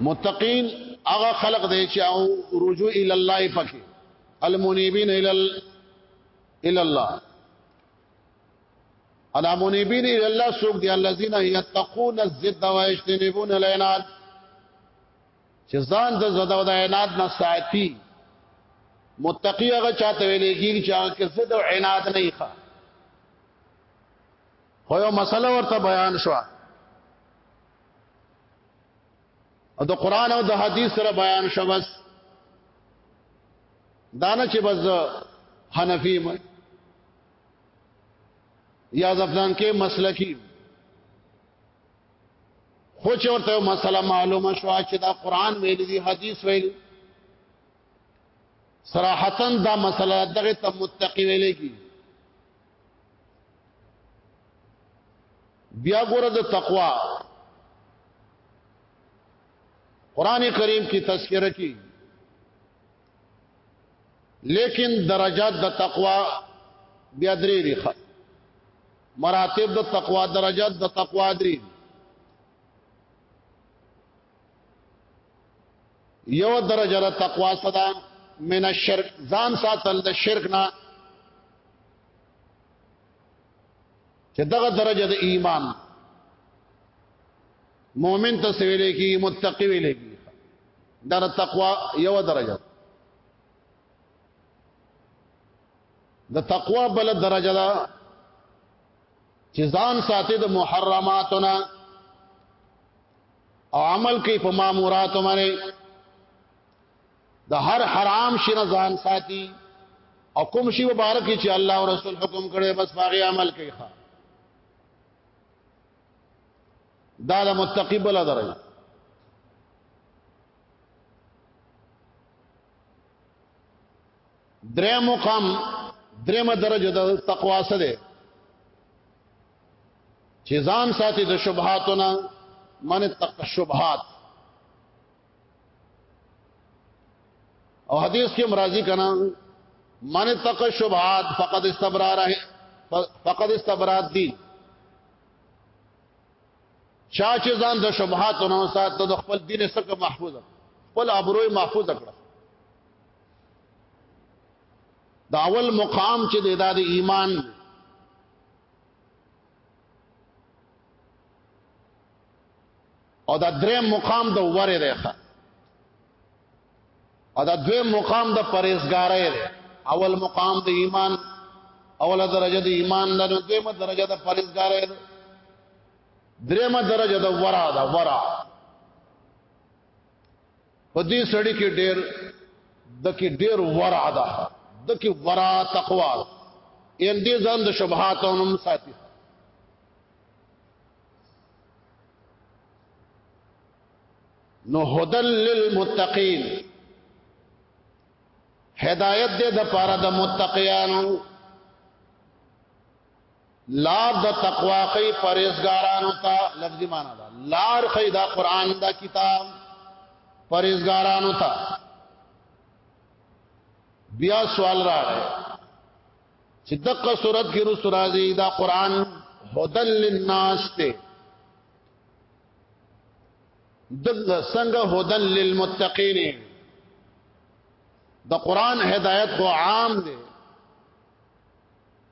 متقین هغه خلق دی چې او رجوع ال الله پکې المنيبين ال ال الله المنيبين ال الله سوق دي الذين يتقون الزد ويجتنبون العناد چې ځان د زده او د عناد نه ساتي متقی هغه چاته ویل کېږي چې هغه کسه د عناد نه ښه خو یو مسله ورته بیان شوه او د قران او د حدیث سره بیان شوس دانه چې بس حنفی ما یا ځفلان کې مسلکی خو چې ورته مسله معلومه شو چې دا قران ویل دي حدیث ویل صراحتا دا مسله دغه ته متقی ویل کی بیا ګوره د تقوا قران کریم کی تذکرہ کی لیکن درجات د تقوا بیا درې دي مراتب د تقوا درجات د تقوا درې یو درجه د تقوا صدا من الشرک ځان ساتل د شرک نه چې دغه درجه د ایمان مؤمن ته سویل کی متقی ویل کی دا تقوا یو درجه د تقوا بل درجه ده چې ځان ساتي د محرماتونه او عمل کوي په مامورات باندې د هر حرام شي نه ځان ساتي او کوم شی مبارک چې الله او رسول حکم کړي بس باغی عمل کوي ښا دا د متقی بل درجه درې مقام درېمه درجه د تقوا سره چې ځان ساتي د شبهاتونه من تق شبهات او حدیث کې مرাজি کنا من تق شبهات فقد استبرا رہے فقد استبرا دین چا چې ځان د شبهاتونو ساتي د خپل دین څخه محفوظ خپل ابروي محفوظ کړ دا اول مقام چې د ایمان او دا درې مقام د وره دی ښه او دا دوی مقام د پرهیزګارۍ دی اول مقام د ایمان اوله درجه د ایمان ده نو دویمه درجه د پرهیزګارۍ ده دریمه درجه د ورا ده ورا په دې سړی کې ډېر دکې ډېر ورع ده دکې ورع تقوا ان دې ځان د شبهات او نم ساتي نو هدل للمتقین هدایت دې د پاره د متقیانو لار د تقوا خی پرېزګارانو ته لفظي معنا ده لار خی دا قران دا کتاب پرېزګارانو ته بیا سوال راغی چې دغه صورت کې رو سورازي دا قران هدل للناس ته دغه څنګه هدل للمتقین د قران هدایت خو عام دی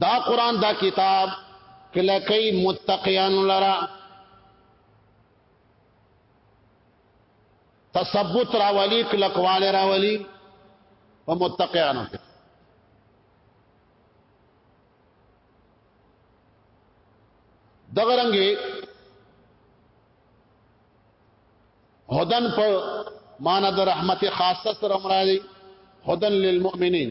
دا قران دا کتاب کله کوي متقیان لرا تثبت راولي کله کواله راولي په متقیانو کې دغه رنګي هدن په معنا د رحمت خاصه سره مرادي هدن للمؤمنین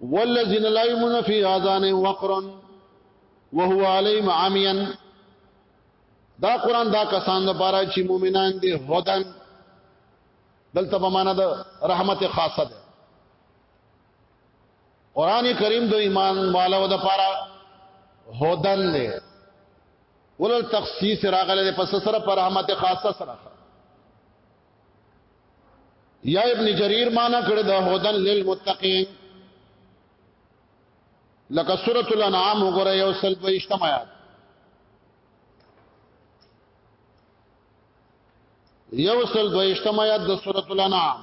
والذین لا یمنون فی اذان وقر وهو علیم عمیا دا قران دا کسان لپاره چې مؤمنان دي هدن دلته په معنا د رحمت خاصه ده قران کریم د ایمان والو د لپاره هدن دی ولل تخصیص راغله د پس سره پر رحمت خاصه سره یا ابن جریر معنا کړی دا هدن للمتقین لکه سورۃ الانعام وګوره یو سل دوه اجتماعات یو سل دوه اجتماعات د سورۃ الانعام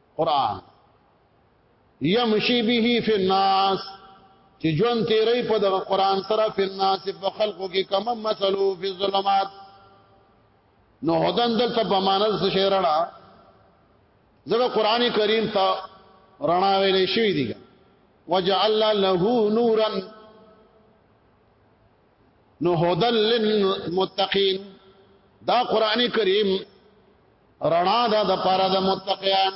قران يمشي به في الناس چې ژوند تیرې په دغه قران سره په الناس په خلقو کې کم مثلو په ظلمات نو هدن دلته په مانل څه شی رڼا زګه قران کریم ته رڼا ویلې شوې دي وجعل له نورا نو هدل للمتقین دا قران کریم رڼا ده د پاره د متقیان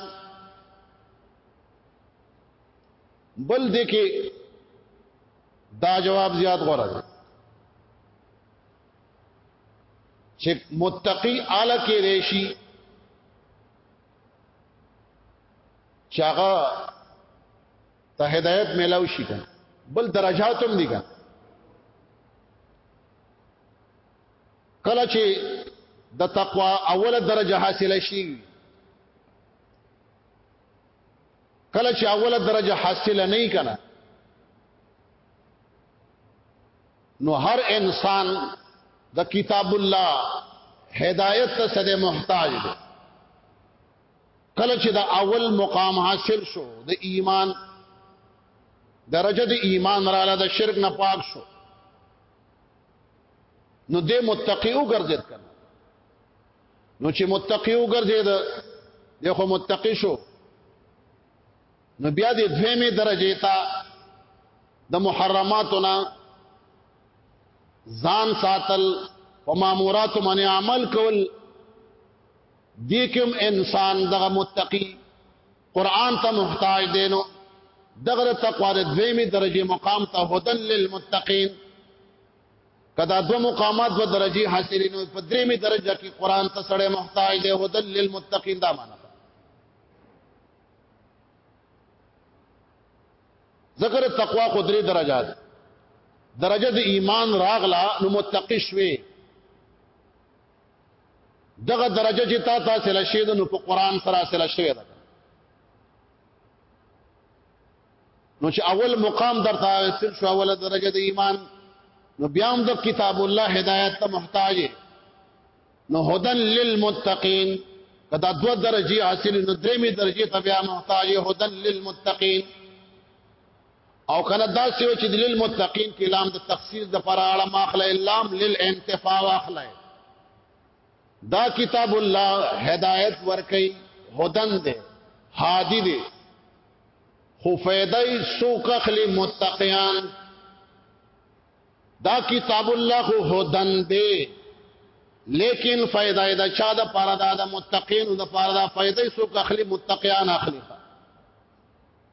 بل دې کې دا جواب زیات غوړه ده چې متقی اعلی کې راشي چاغه ته هدایت ملاو شي کنه بل درجات هم دي کنه کله چې د تقوا اوله درجه حاصله شي کله چې اوله درجه حاصله نه کنا نو هر انسان د کتاب الله هدایت ته سده محتاج دی کله چې دا اول مقام حاصل شو د ایمان درجه د ایمان را لاله د شرک نه پاک شو نو دې متقی وګرځید کنه نو چې متقی وګرځید د خو متقی شو نو بیا دې دویمه درجه ته د محرماتنا ځان ساتل او مامورات باندې عمل کول دې کوم انسان دغه متقی قران ته محتاج دی نو دغه تقوا د دویمه درجه مقام ته هدن للمتقین کدا دو مقامات په درجه حاصل نو په دریمه درجه کې قران ته سړی محتاج دی هدن للمتقین دا معنا ذکر تقوا خو درې درجات درجه د ایمان راغلا نو متقی شوي دغه درجه چې تا ته سره شي نو په قران سره سره شوی ده نو چې اول مقام درته حاصل شو اوله درجه د ایمان نو بیا هم د کتاب الله هدایت ته محتاج نو هدن للمتقین کدا دو درجه حاصل نو درېمې درجه ته بیا محتاج هدن للمتقین او کله دا سیو چې دلیل متقین کې لام د تخصیص د پر اړه ماخله لام للانتفاع واخله دا کتاب الله هدایت ورکي هدن ده هادي ده خو فیدای سوک اخلی متقیان دا کتاب الله خو هدن ده لیکن فیدای دا چا د پاره دا د متقین د پاره دا فیدای سوک اخلی متقیان اخلی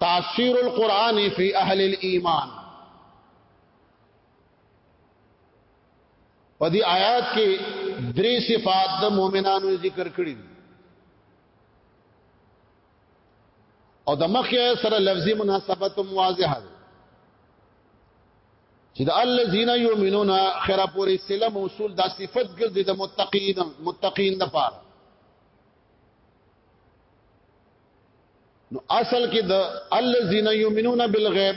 تاثیر القرآن فی اهل الايمان په دې آیات کې درې صفات د مؤمنانو ذکر کړی دي او د مخه سره لفظي مناسبت واضحه ده چې د الذين يؤمنون خره پورې سله موصول دا صفت ګرځي د متقین متقین د پاره نو اصل کې د الذين يؤمنون بالغيب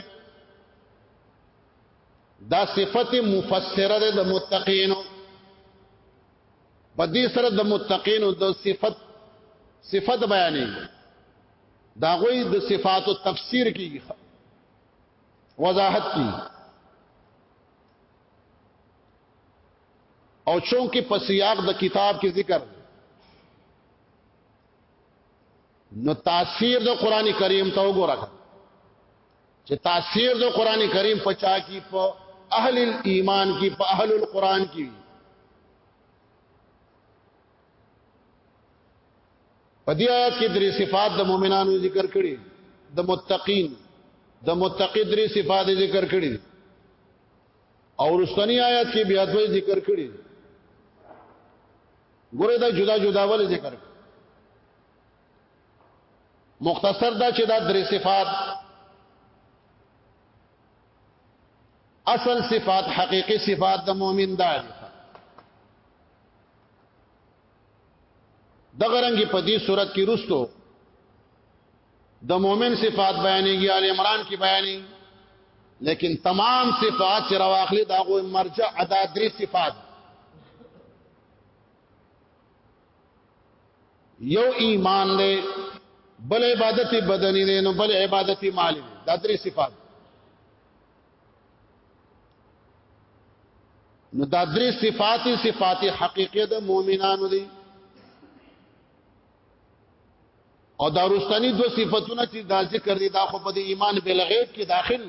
دا صفت مفسره ده د متقینو په دې سره د متقینو د صفت صفت بیانې دا غوي د صفات او تفسیر کی وضاحت کی او چونکه په سیاق د کتاب کې ذکر نو تاثیر د قران کریم ته وګوره چې تاثیر د قران کریم په چا کې په اهل ایمان کې په اهل القران کې په دې آیات کې درې صفات د مؤمنانو ذکر کړي د متقین د متقی درې صفات ذکر کړي او رستنی آیات کې بیا دوی ذکر کړی ګوره دا جدا جدا ول ذکر مختصر دا چې دا درې صفات اصل صفات حقيقي صفات د مؤمن دا دي دغه رنګي په دې صورت کې رستو د مؤمن صفات بیانېږي ال عمران کې بیانې لیکن تمام صفات چې راوخلي دا غو مرجع ادا درې صفات یو ایمان دی بل عبادت بدنی دی نو بل عبادت مالی دی دا درې صفات نو دا درې صفات صفات حقیقیه د مؤمنانو دي او دا رستنی دو صفاتونه چې دا ذکر دي دا خو په ایمان بالغیب کې داخل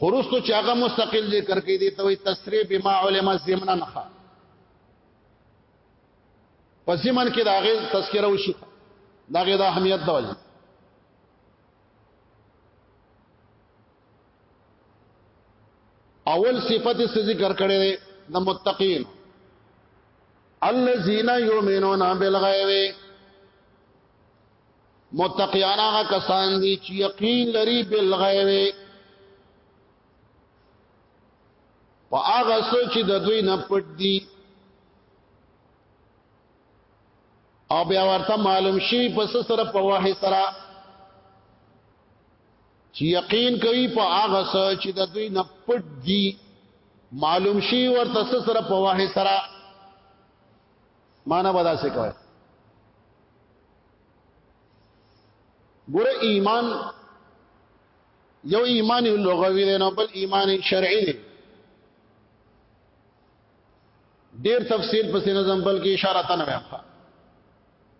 خرستو چې هغه مستقل ذکر کې دي ته تسری بما علم زمنا نخا په زمن کې دا غي تذکرہ وشي دا غي د اهمیت د وجه اول صفت ذکر کړي د متقین الذين يؤمنون بالغيب متقیان هغه کسان دي چې یقین لري بالغیب په هغه څه چې د دوی نه پټ دي او بیا ورته معلوم شي پس سره په وحي سره چې یقین کوي په هغه څه چې د دوی نه پټ دي معلوم شي ورته سره په واه سره معنا ودا څه کوي ګور ایمان یو ایمان لغوي دی نو بل ایمان شرعي دی ډیر تفصیل پسې نظم بلکې اشاره تنه وکړه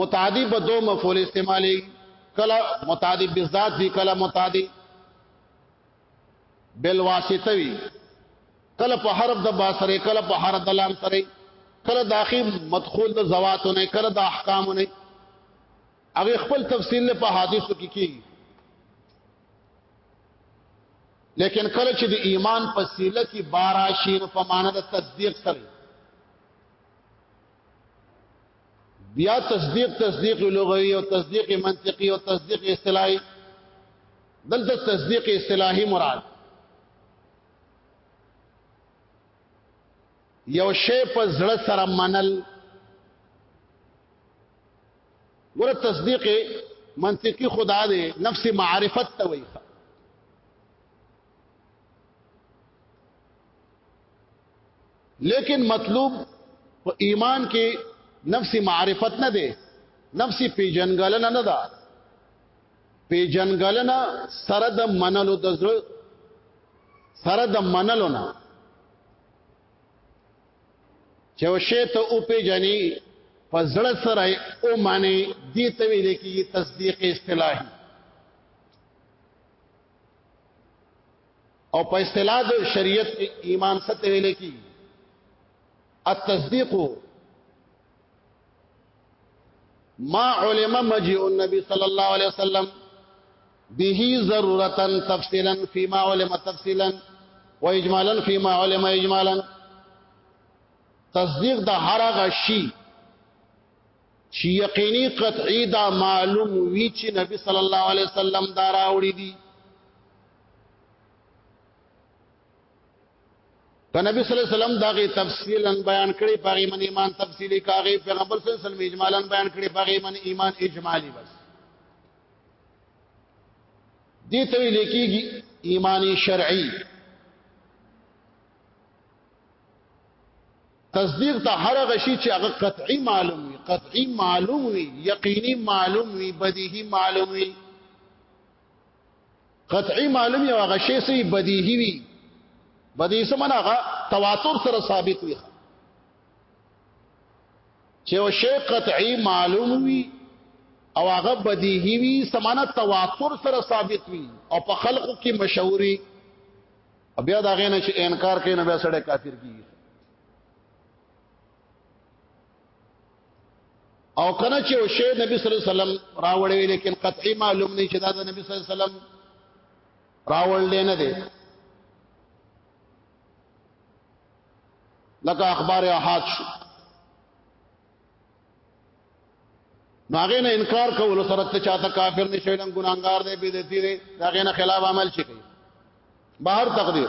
متعدی په دو مفعول استعمالي کله متعدی بالذات وی کله متعدی بالواسطه وی کله په حرف د با سره کله په حرف د لام سره کله د اخی مدخول د زواتونه کله د احکامونه هغه خپل تفصیل له په حدیثو کې کی لیکن کله چې د ایمان په سیله کې بارا شین په معنا د تصدیق سره بیا تصدیق تصدیق لغوي او تصدیق منطقي او تصدیق اصطلاحي دلته تصدیق اصطلاحي مراد یو شی په زړه سره منل ور تصدیق منطقي خدا دی نفس معرفت ته وایي لیکن مطلوب په ایمان کې نفس معرفت نه دی نفس پیجنګلنه نه ده پیجنګلنه سره د منلو د زړه سره د منلو نه چې وشه ته او پیجنې په زړه سره او معنی دي ته ویل کې تصدیق اصطلاحي او په اصطلاح د شریعت کې ایمان څه ته ویل کی التصدیق ما علم مجيء النبي صلى الله عليه وسلم به ضرورتا تفصيلا فيما علم تفصيلا واجمالا فيما علم اجمالا تصدیق د هر هغه شی چې یقیني قطعي دا معلوم وی چې نبی صلی الله علیه وسلم دا راوړي دي ته نبی صلی الله علیه وسلم داغه تفصیلا بیان کړي پاغي من ایمان تفصیلی کاغه پیغمبر صلی الله علیه وسلم اجمالا بیان کړي پاغي من ایمان اجمالی بس دي ته لیکيږي ایمانی شرعي تصدیق ته هر غشي چې هغه قطعي معلوم وي قطعي معلوم وي یقیني معلوم وي بدیهي معلوم وي قطعی معلوم یو هغه شی سي بدیهی وي بدیهی سمنا هغه تواتر سره ثابت وي چې یو شی قطعی معلوم وي او هغه بدیهی وي سمنا تواتر سره ثابت وي او په خلقو کې مشهوري بیا دا غینه چې انکار کوي نه بیا سړی کافر کیږي او کنه چې او شی نبی صلی الله علیه وسلم راوړې لیکن قطعی معلوم نه چې دا د نبی صلی الله علیه وسلم راوړل نه دی لکه اخبار احاد شو ناغه نه انکار کول سره ته چاته کافر نشوي نن ګناګار دی بدعتي دی داغه نه خلاف عمل شي کوي بهر تقدیر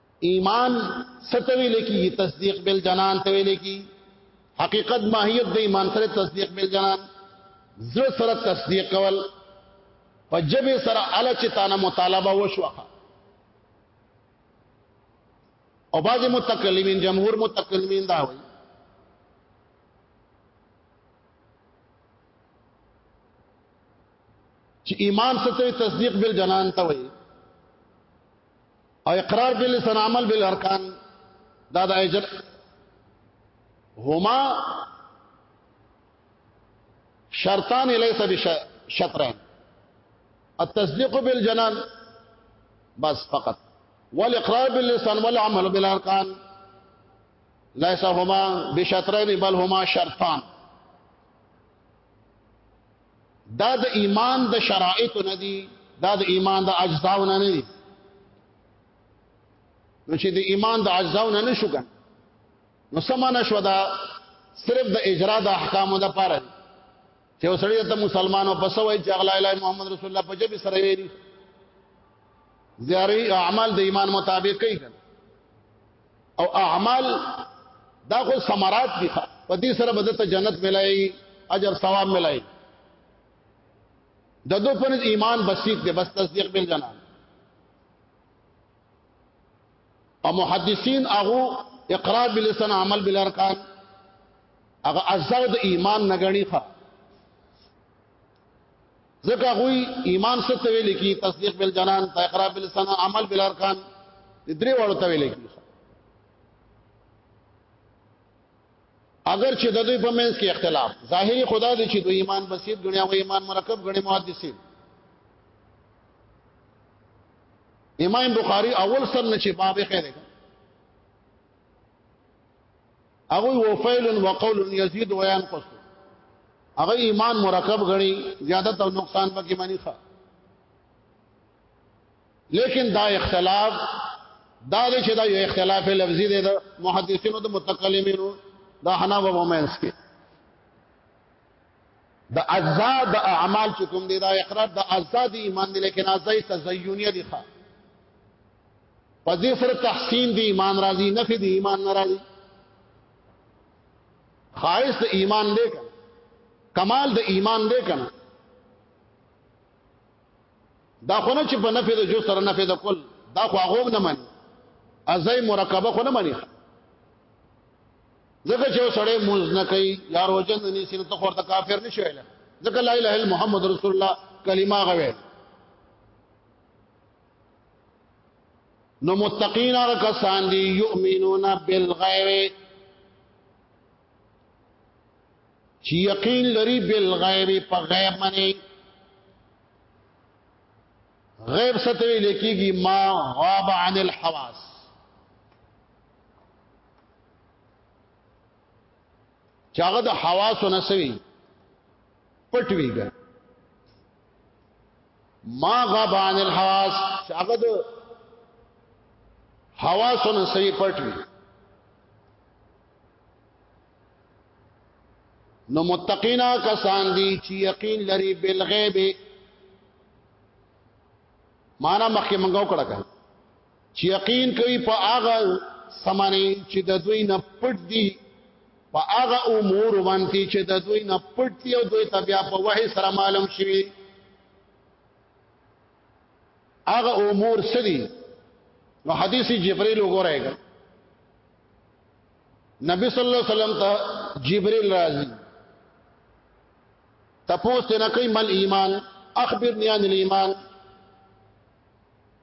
ایمان ستوي لکی تصدیق بل جنان ته ویل کی حقیقت ماهیت د ایمان سره تصدیق بل جنان زړه سره تصدیق کول په جبه سره اله چې تانه مطالبه وشوه او بعض متکلمین جمهور متکلمین دا وایي چې ایمان ستوي تصدیق بل جنان ته وایي او اقرار بل سن عمل بل ارکان دا د هما شرطان ليس بشطرين التصديق بالجنان بس فقط والإقرار باللسان والعمل بالأركان ليس هما بشطرين بل هما شرطان دا د ایمان د شرایط نه دي دا د ایمان د اجزاو نه نه دي نو چې د ایمان د اجزاو نه نشو کنه نو سمانه شو دا صرف د اجرا د احکامو د پاره چې وسړی ته مسلمانو پس وای چې اغلا اله محمد رسول الله په جبه سره ویلي زیاري اعمال د ایمان مطابق کوي او اعمال دا خو ثمرات دي په دې سره به ته جنت ملایي اجر ثواب ملایي د دو پر ایمان بسیط دی بس تصدیق بل جنا او محدثین هغه اقرار باللسان عمل بالارکان هغه ازغ د ایمان نګڼي ښه ځکه هغوی ایمان څه ته ویل کی تصدیق بالجنان اقرار باللسان عمل بالارکان درې وړو ته ویل کی اگر چې د دوی په منځ کې اختلاف ظاهري خدا دی چې دوی ایمان بسیط غني او ایمان مرکب غني محدثین امام بخاری اول سر نه چې باب خیر هغه وفیل وقول یزيد وينقص هغه ایمان مرکب غني زیادت او نقصان پکې معنی ښه لیکن دا اختلاف دا دې چې دا یو اختلاف لفظي دی د محدثینو د متکلمینو د حناف او مینس کې د اجزاء د اعمال چې کوم دي دا اقرار د اجزاء د ایمان دي لیکن اجزاء تزیونیه دي ښه په دې سره تحسین دی ایمان راځي نفي دی ایمان ناراضي خاص د ایمان دی کنه کمال د ایمان دی کنه دا خو نه چې په نفي د جو سره نفي د کل دا خو هغه نه مني ازای مرکبه خو نه مني ځکه چې سړی موز نه کوي یا روزن نه سینه ته خورته کافر نشي ویل ځکه لا اله الا محمد رسول الله کلمه غوي نو متقین هغه کسان دي یؤمنون بالغیب چې یقین لري بالغیب په غیب باندې غیب ستوي لیکيږي ما غاب عن الحواس چاغه د حواس نسوي پټويږي ما غاب عن الحواس هغه د حواسونو سری پټ وي نو متقینا کسان دي چې یقین لري بالغیب معنا مخکې منګو کړه کړه چې یقین کوي په هغه سمانه چې د دوی نه پټ دي په هغه امور باندې چې د دوی نه پټ دي او دوی ته بیا په وحي سره معلوم شي هغه امور سدي نو حدیث جبرئیل وګورئ نبی صلی الله علیه وسلم ته جبرئیل راځي تپوس ته نه کوي مل ایمان اخبرني عن الايمان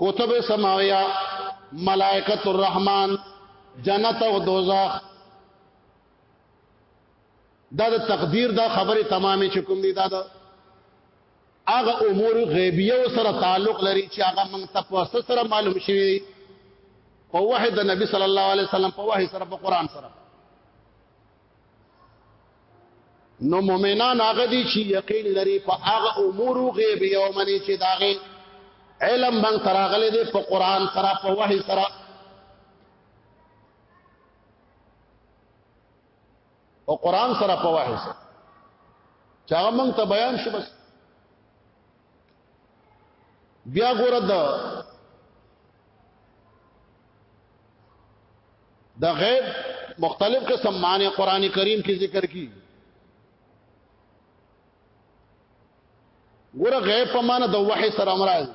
کتب سماویہ ملائکت الرحمن جنت او دوزخ دا د تقدیر دا خبره تمامه چکم دي دا د هغه امور غیبیه سره تعلق لري چې هغه موږ تاسو سره معلوم شوي په وحی د نبی صلی الله علیه وسلم په وحی سره په قران سره نو مؤمنان هغه دي چې یقین لري په هغه امور غیب یو منی چې داغه علم باندې تراغله دي په قران سره په وحي سره او قران سره په وحي سره چا موږ ته بیان شو بس بیا ګوره د د غیب مختلف قسم معنی قران کریم کې ذکر کی ګوره غیب په معنی د وحی سره امراض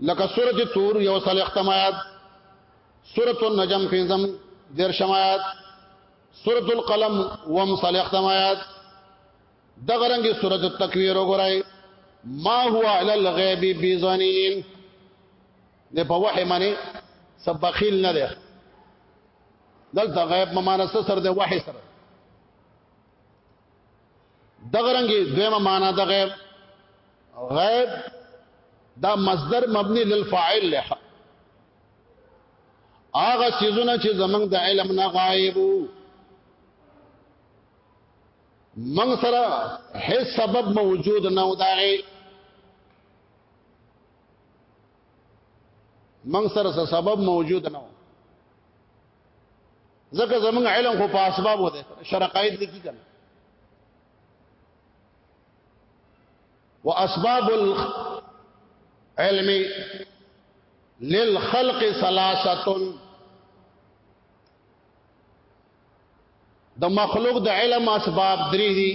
لکه سورته تور یو سل اختمایات سورته النجم فنزم دیر شمایات سورته القلم وم سل اختمایات دغه رنګي سورته التکویر وګورئ ما هو علی الغیب بزنین نه په وحی معنی سبخیل نه ده دلته غیب ممانسه سره د وحی سره دغه رنګي دیمه معنا د غیب غیب دا مصدر مبني للفاعل له هغه سيزونه چې زمنګ د علم نه غایب من سره هیڅ سبب موجود نه وداغي من سره سبب موجود نه ځکه زمونږ علم خو په اسباب وته شرقایت لیکي کنه واسباب العلم للخلق ثلاثه د مخلوق د علم اسباب درې دي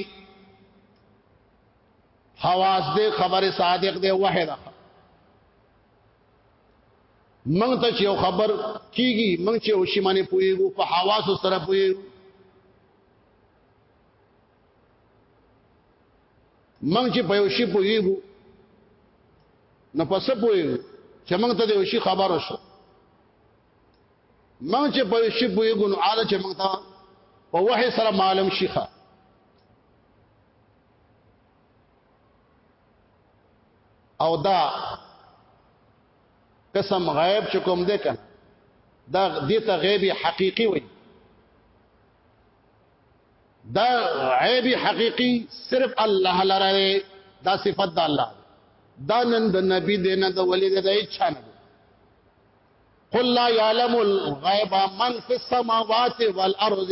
حواس دې خبره صادق دې واحده موږ ته چې خبر کیږي موږ چې او شی باندې پويګو په حواس سره پويګو موږ چې په یو شی پويګو نو پس پويګو چې موږ ته د یو شی خبر شو موږ چې په یو شی پويګو نو اړه چې موږ ته په وحي سره معلوم شيخه او دا قسم غیب چې کوم دی کنه دا دې ته غیب حقيقي وایي دا عیب حقيقي صرف الله لره دا صفت د الله دا نن د نبی دین د ولی د اچھا نه قل لا يعلم الغيب من في السماوات والارض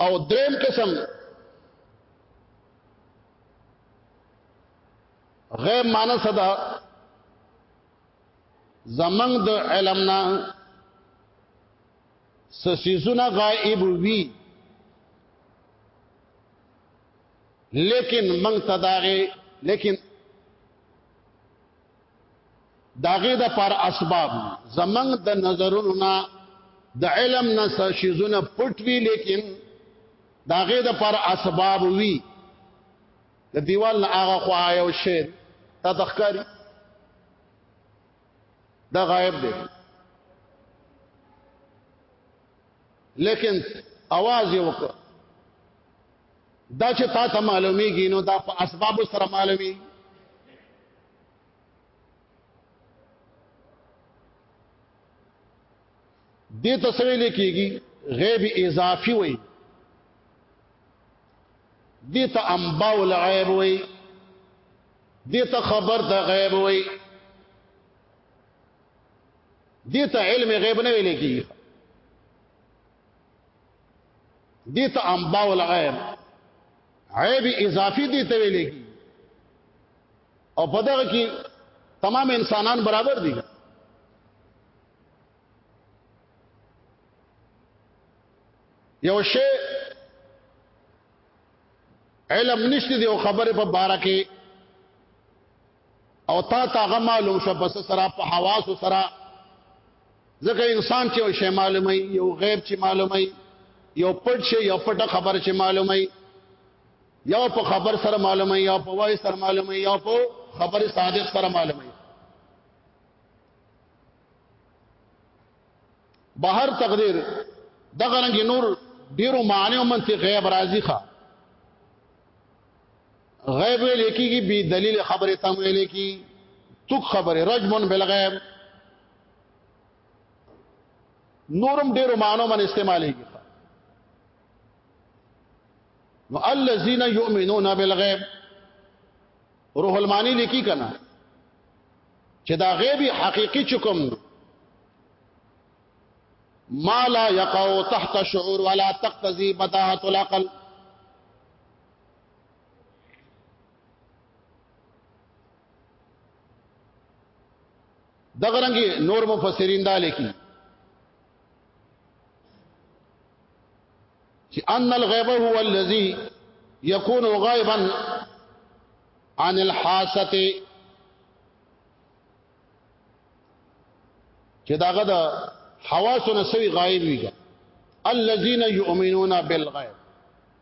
او دریم قسم غیب معنی صدا زمنګ د علم نه سسیزونه غائب وی لیکن منګ تداغه لیکن داغه د پر اسباب زمنګ د نظرونو نه د علم نه شیزونه پټ وی لیکن داغه د پر اسباب وی د دیوال نه هغه خو آیو شی تا تخکاری دا غائب دی لیکن आवाज یې وکړ دا چې تا ته معلومیږي نو دا په اسباب سره معلومي دې تسوی لیکيږي غیب اضافي وي دې ته انباء الغیب وي دې ته خبر د غیب وي دې ته علم غیب نه ویل کیږي دي ته انباء الغیب عیب اضافي دي ته ویل کی او په دغه کې تمام انسانان برابر دي یو شی علم نشته دی او خبره په بارا کې او تا ته هغه معلوم شو پس سره په حواس سره ځکه انسان چې یو شی معلومي یو غیب چې معلومي یو پټ شي یو پټه خبر چې معلومي یو په خبر سره معلومي یو په وای سره معلومي یو په خبر صادق سره معلومي بهر تقدیر دغه رنګ نور ډیرو معنی او منطق غیب راضی ښه غیب ویل کیږي بی دلیل خبره تم ویل کی تو خبره رجمن بالغیب نورم ډیرو معنی من استعمالېږي نو الذين يؤمنون بالغيب روح المانی لیکي کنه چې دا غیبی حقيقي چکم ما لا يقع تحت شعور ولا تقتضي بداهه العقل دغه رنګي نور مفسرین دا لیکي چې ان الغیب هو الذي يكون غائبا عن الحاسه چې داغه د حواسو نه سوي غایب وي الذين يؤمنون بالغيب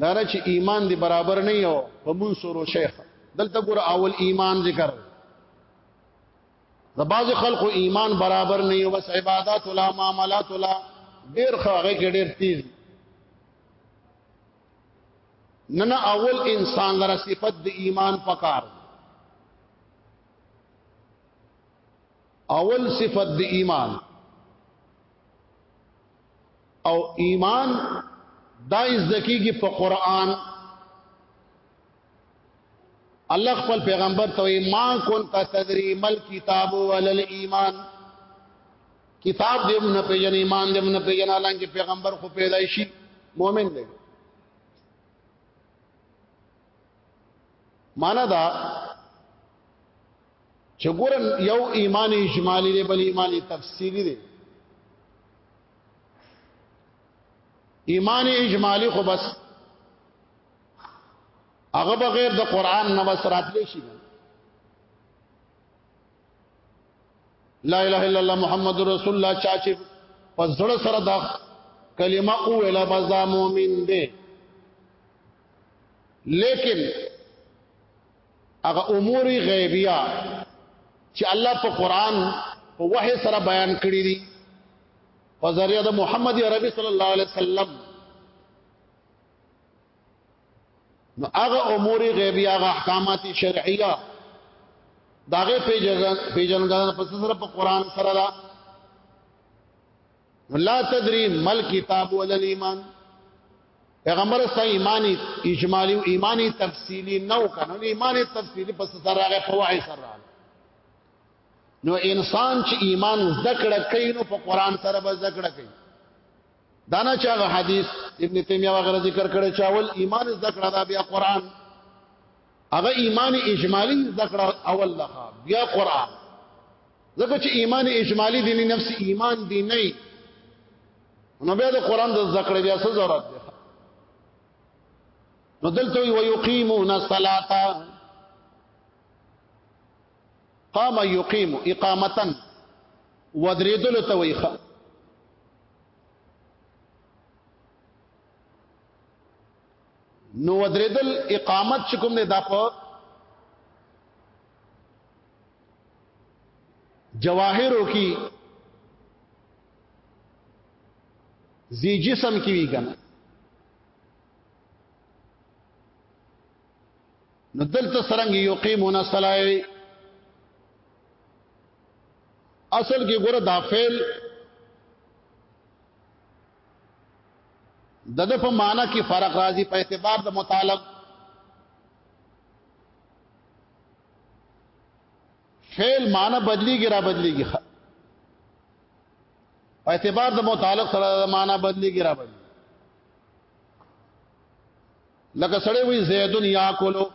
دا نه چې ایمان دی برابر نه یو په مون سورو شیخ دلته ګور اول ایمان ذکر د باز خلکو ایمان برابر نه یو بس عبادت ولا معاملات ولا ډیر خواږه کې ډیر تیز نه نه اول انسان لره صفت د ایمان پکار اول صفت د ایمان او ایمان دا ځکیږي په قران الله خپل پیغمبر ته ما كنت تدري مل کتاب ولل ایمان کتاب دې نه پیژن ایمان دې نه پیژن حالانکه پیغمبر خو پیدایشي مؤمن دی معنا دا چې ګور یو ایمان اجمالی دی بل ایمان تفصیلی دی ایمان اجمالی خو بس هغه بغیر د قران نه بس راتلی شي لا اله الا الله محمد رسول الله چا چې په زړه سره دا کلمه او ویلا بزا مؤمن دی لیکن هغه امور غیبیه چې الله په قران په وحي سره بیان کړی دي په ذریعہ د محمد عربي صلی الله علیه وسلم نو هغه امور غیبیه هغه احکامات شرعیه داغه پیجن پیجن غن په سره په قران سره لا تدری مل کتاب ول ایمان پیغمبر سره ایمان اجمالی او ایمان تفصیلی نو کنه ایمان تفصیلی پس سره هغه فواید سره نو انسان چې ایمان ذکر کوي نو په قران سره به ذکر کوي دانا چې هغه حدیث ابن تیمیه وغیرہ ذکر کړي چاول ایمان ذکر دا بیا قران هغه ایمان اجمالی ذکر اول لخوا بیا قران ځکه چې ایمان اجمالی دیني نفس ایمان دی نه نو بیا د قران د ذکر بیا څه ضرورت دی نو دلته وی یقیمون الصلاه قام یقیم اقامتا ودریدل ته ویخه نو ودریدل اقامت چکم نه دا په جواهرو کی زی جسم کی وی کنه نو دلته سرنګ یو قیمونه صلای اصل کې ګوره دا فعل دغه په معنا کې فرق راځي په اعتبار د متعلق فعل معنی بدلیږي را بدلیږي په اعتبار د متعلق سره معنی بدلیږي را بدلیږي لکه سړی وی زیدون یاکلو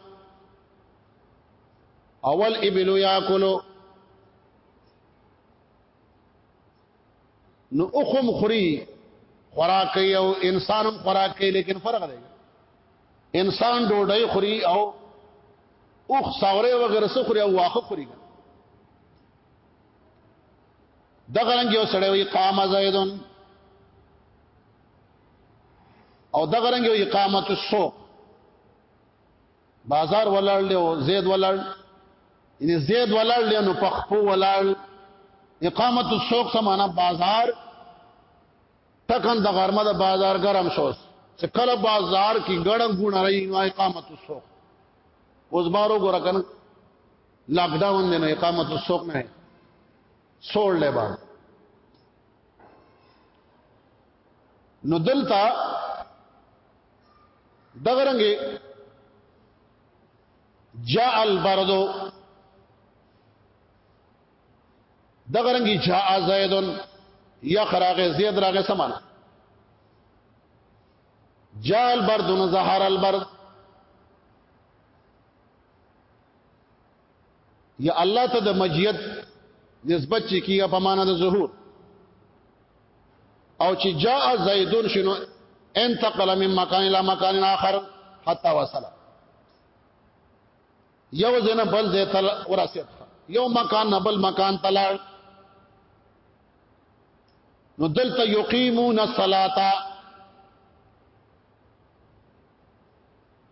اول ابلو یاکلو نو اخم خوري خوراک یو انسان خوراک کوي لیکن فرق دی انسان ډوډۍ خوري او اوخ ساورې وغیرہ څه خوري او واخه خوري دغه رنګ یو سړی وي قام زیدون او دغه رنګ یو اقامت السوق بازار ولاړ دی او زید ولاړ یعنی زید ولاړ دی نو پخپو ولاړ اقامت السوق سمانا بازار تکن د غرمه د بازار ګرم شوس چې کله بازار کې ګړه ګونه رہی نو اقامت السوق اوس بارو ګور کن لاک ډاون دی نو اقامت السوق نه سوړ لې با نو دلته دغه رنګه جاء البرد دغه رنګه جاء زید یا خراغ زید راغه سمانه جاء البرد نظهر البرد یا الله ته د مجیت نسبت چې کیږي په معنا د ظهور او چې جاء زیدون شنو انتقل من مکان الى مکان اخر حتا وصل یو زنه بل زه تل ورسید یو مکان نه بل مکان تلل نو دلته یقیمون الصلاه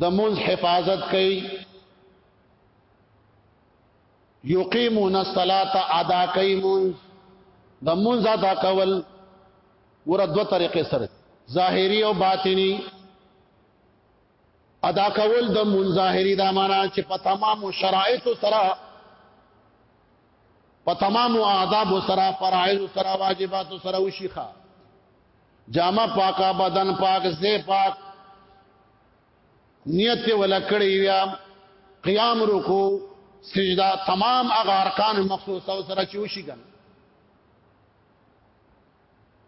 د مونږ حفاظت کوي یقیمون الصلاه ادا کوي مونږ د مونږ ادا کول ور دوه طریقې سره ظاهری او باطینی ادا کول د مون ظاهری دا معنا چې په تمام شرایط سره په تمام آداب سره فرایض سره واجبات سره وشيخه جامه پاکه بدن پاک زه پاک نیت ولا کړی یا قیام رکو سجدا تمام هغه ارکان مخصوص او سره چوشي کن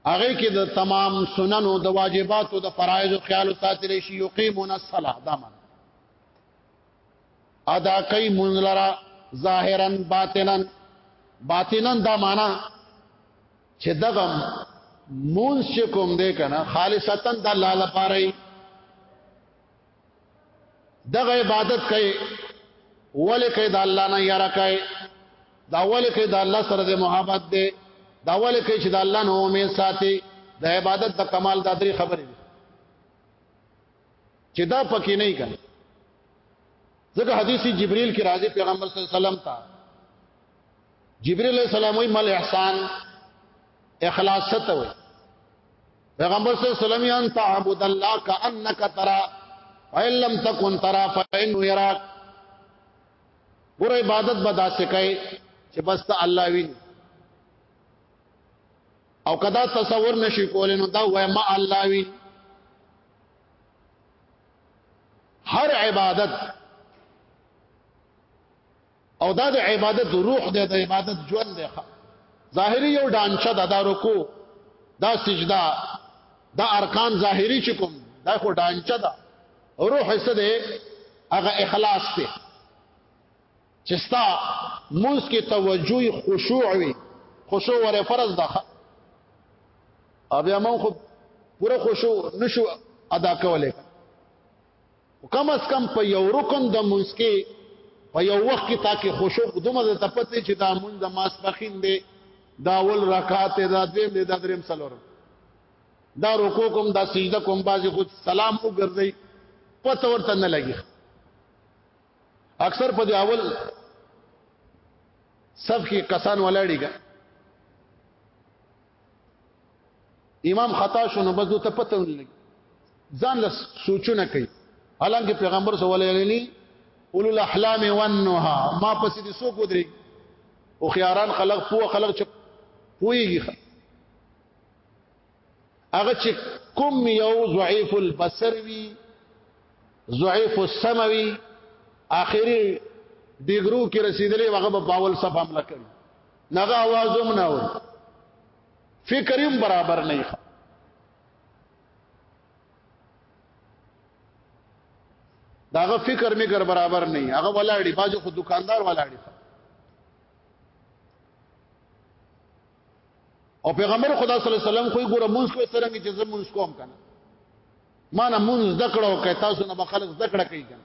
هغه کې د تمام سنن او د واجبات او د فرایض او خیال ساتل شي یقیمون الصلاه دامن ادا کوي منلرا ظاهرا باطنا باطنا دا معنا چې دغه مونږ چې کوم دې کنه خالصتا د الله لپاره دغه عبادت کوي ولې کوي د الله نه یاره کوي دا ولې کوي د الله سره د محبت دی دا ولې کوي چې د الله نه امید ساتي د عبادت د کمال د درې خبرې دي چې دا پکې نه کړي ځکه حدیث جبرئیل کې راځي پیغمبر صلی الله علیه وسلم ته جبريل عليه السلام وي مل احسان اخلاص ته وي پیغمبر صلی الله علیه وسلم ان تعبد الله کانک ترى فإن لم تكن ترى فإنه يراك ګور عبادت بدا سکای چې بس ته الله ویني او کدا تصور نشي کولای نو دا وای ما الله وی هر عبادت او دا د عبادت روح دی د عبادت ژوند دی ظاهری یو ډانچه د دارکو دا سجدا دا ارکان ظاهری چې کوم دا خو ډانچه ده روح یې څه دی هغه اخلاص دی چې ستا موږ کې توجه خشوع وي خشوع ورې فرض ده او بیا موږ خو پوره خشوع نشو ادا کولای کم از کم په یو رکن د مونږ کې په یو وخت کې تاکي خشوع دومره د تپته چې دا مونږ د ماس پخین دی دا ول رکعات دا دویم دی دا دریم سلور دا رکوع کوم دا سجده کوم بازي خود سلام وګرځي پته ورته نه لګي اکثر په دی اول صف کې کسان ولاړیږي امام خطا شونه بس دوی ته پته ونلګي ځان له سوچونه کوي حالانکه پیغمبر صلی الله علیه وسلم اولو الاحلام والنها ما پسې دي سو کو درې او خياران خلق پو خلق چ پويږي هغه چې کوم یو ضعیف البصر وی ضعیف السمع وی اخري ډیګرو کې رسیدلې هغه په باول صف حمله کوي نغه आवाज هم نه وي فکر هم برابر نه ښه داغه فکر میګر برابر نه هغه ولاړی باجو خو دکاندار ولاړی او پیغمبر خدا صلی الله علیه وسلم خو ګوره مونږ کوي سره چې زه مونږ کوم کنه ما نه مونږ ذکر او کای تاسو نه بخلق ذکر کوي کنه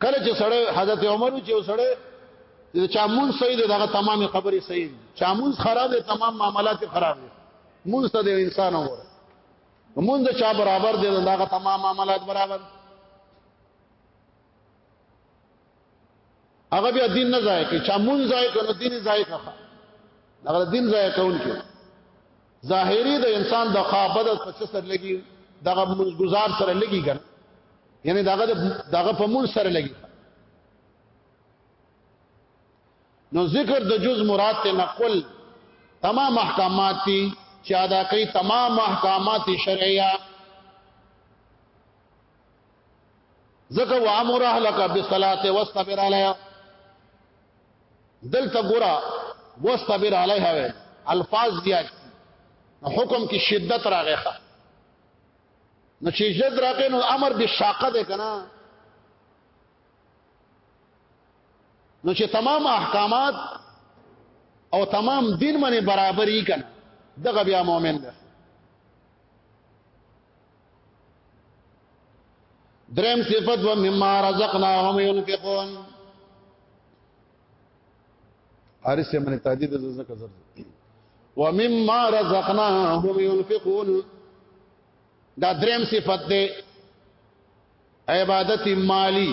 کله چې سړی حضرت عمر چې وسړی د چامون صحیح دی دغه تمامه خبره صحیح دی چامون خراب دی تمام معاملات خراب دي مونږ ته د انسان وره مونږ د چا برابر دي دغه تمام معاملات برابر هغه بیا دین نه ځای کوي چا مون ځای کوي دین ځای کوي هغه دین ځای کوي ظاهری د انسان د خابد په څه سره لګي دغه منځګزار سره لګي ګر یعنی دغه دغه په مون سره لګي نو ذکر د جز مراد ته نقل تمام احکامات دي چې ادا کوي تمام احکامات شرعیه ذکر وامر اهلک بالصلاه واستبر علیها دلته ګورا واستبر علیها وی الفاظ زیات حکم کې شدت راغی ښه نو چې شدت راغی نو امر به شاقه ده کنه نو چې تمام احکامات او تمام دین باندې برابرۍ کنه دغه بیا مؤمن ده درم صفت و مما رزقناهم ينفقون حارث سے من تهدید د زکه زر و مما رزقناهم ينفقون دا دریم صفت ده عبادت مالی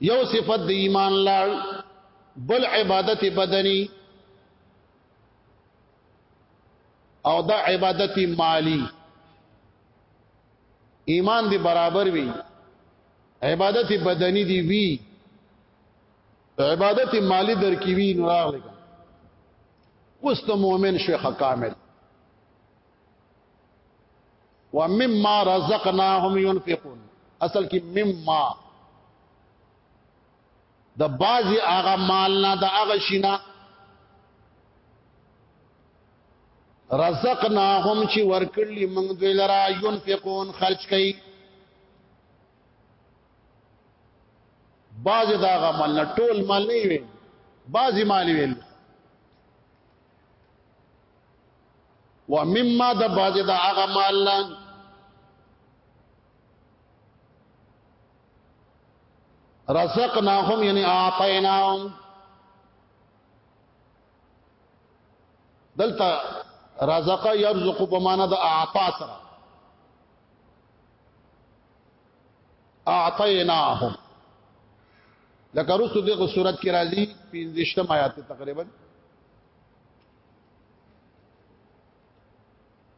یو صفت د ایمان لار بل عبادت بدنی او دا عبادت مالی ایمان دی برابر وی عبادت بدنی دی وی عبادت مالی در کی وی نو راغلی اوس ته مؤمن شیخ کامل ومما رزقناهم ينفقون اصل کې مما د بازي هغه مال نه د هغه شینا رزقناهم چې ورکړلی موږ دوی لرا ينفقون خرج کوي بازي دا هغه مال نه ټول مال نه وي بازي مال ویل ومما د بازي دا هغه مال نه رزقناهم یعنی اعطیناهم دلته رزق يرزق په معنا د اعطا سره اعطیناهم لکه رسو دغه صورت کې راځي 15 آیات تقریبا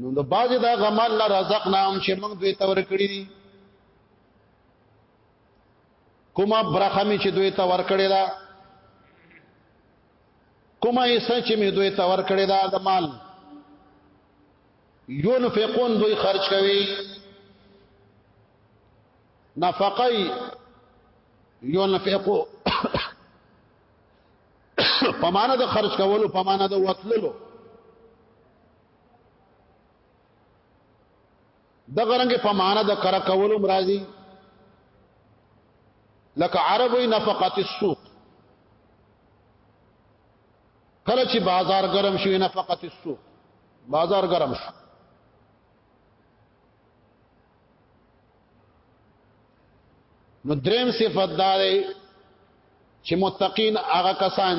نو د باج دا غمال نه رزقنا هم چې موږ دوی تور کړی دي کومه برخه می چې دوی ته ور کړی دا کومه یې سچ می دوی ته ور کړی دا د مال ينفقون دوی خرج کوي نفقي ينفقو په معنا د خرج کولو په معنا د وتللو د غرنګ په معنا د کر کولو مرادي لکه عربی نفقات السوق کله چې بازار ګرم شي نفقات السوق بازار ګرم شي نو دریم صفت دا دی چې متقین هغه کسان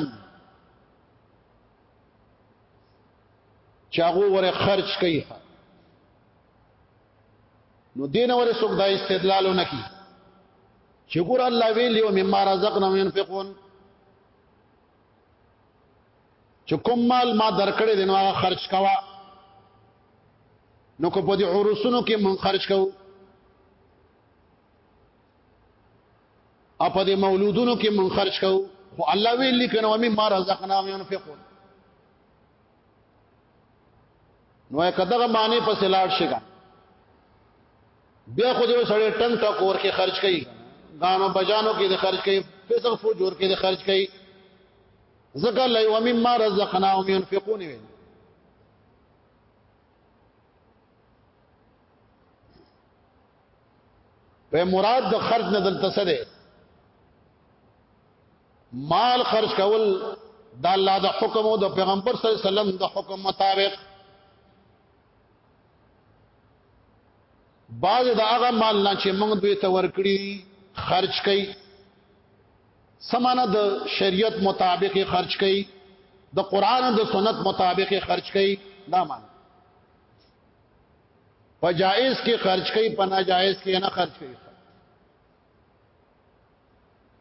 چې هغه وره خرج کوي نو دین وره څوک دا استدلال نه کوي چې ګور الله ویلی او مما رزقنا ينفقون چې کوم مال ما درکړې دین هغه خرج کوا نو کو په دې عرسونو کې مونږ خرج کوو اپ دې مولودونو کې مونږ خرج کوو خو الله ویل لیکنه ومه ما رزقنا ينفقون نو کداغه معنی په سلاړ شي بیا خو دې سړی ټن ټکور کې خرج کړي غانو بجانو کې دې خرج کړي فسق فجور کې دې خرج کړي ذکر لای ومما رزقناهم ينفقون ویل په مراد د خرج نه دلته څه دی مال خرج کول د الله د حکم او د پیغمبر صلی الله علیه وسلم د حکم مطابق بعض د هغه مال نه چې موږ دوی ته ورکړي خرج کړي سمانه د شریعت مطابق خرج کړي د قران او د سنت مطابق خرج کړي دا معنی په جائز کې خرج کړي په ناجائز کې نه خرج کړي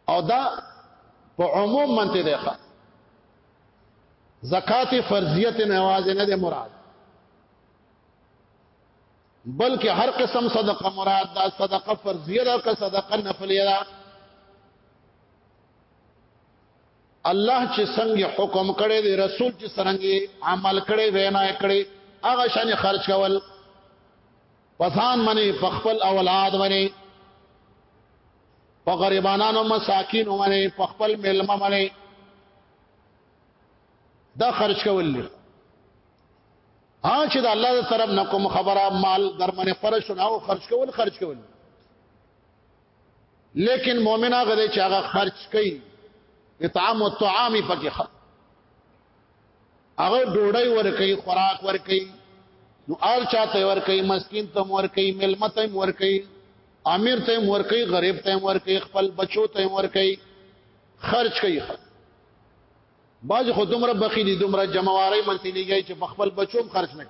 او دا په عموم منته دی ښه زکات فرضیت نه आवाज نه دی مراد بلکې هر قسم صدقه مراد دا صدقه فرضیه ده که صدقه نفلیه ده الله چې څنګه حکم کړی دی رسول چې څنګه عمل کړی وینا کړی هغه شان خرج کول پسان منی په خپل اولاد منی په غریبانو مساکین منی په خپل ملما منی دا خرج کول دی ها چې د الله تر طرف نه کوم خبره مال در باندې فرض شونه او خرج کول خرج کول لیکن مؤمن هغه دی چې هغه خرج کوي اطعام او طعام پکې خرج هغه ډوډۍ ور کوي خوراک ور کوي نو ار چاته ور کوي مسكين ته ور کوي ملمت ته ور کوي امیر ته ور کوي غریب ته ور کوي خپل بچو ته ور کوي خرج کوي خرج باج خو دومره بخیلی دومره جمعواری منتی لګی چې په خپل بچوم خرج نه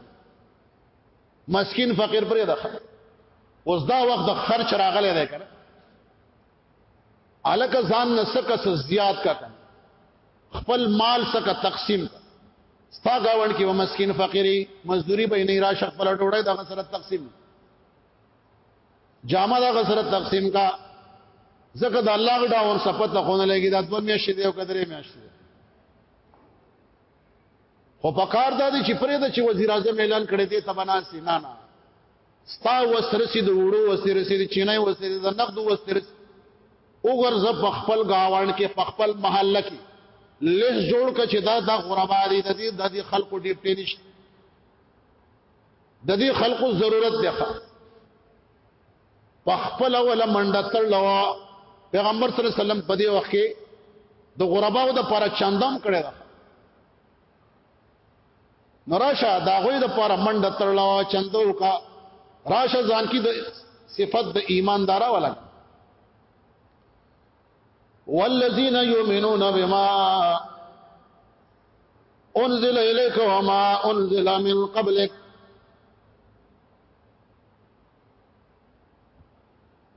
مسکین فقیر پرې ده اوس دا وخت د خرج راغلی دی کنه الک ځان نسکه څه زیات کا خپل مال سکه تقسیم ستا گاوند کې و مسکین فقیری مزدوری به نه راشه خپل ټوړی دغه سره تقسیم جامه دا غسر تقسیم کا زکه د الله غډا ور صفت خونه لګي دا دوه میاشتې دی او کدرې میاشتې خو په کار دا دي چې پرې د چې وزیر اعظم اعلان کړی دی تبناسي نه نه ستا وسرسي د وړو وسرسي د چینای وسرسي د نقد وسرسي وګرځه په خپل گاوان کې په خپل محله کې لیست جوړ کړه چې دا د غربا دي د دې د خلکو ډیپټې نشته د دې خلقو ضرورت دی په خپل ولا منډه تر لوا پیغمبر صلی الله علیه وسلم په دې وخت کې د غرباو د پر چندم کړي دا نراشه دا غوي د پر منډه تر لوا چندو کا راشه ځان کی د صفت د ایماندارا ولا والذین یؤمنون بما انزل الیک وما انزل من قبلک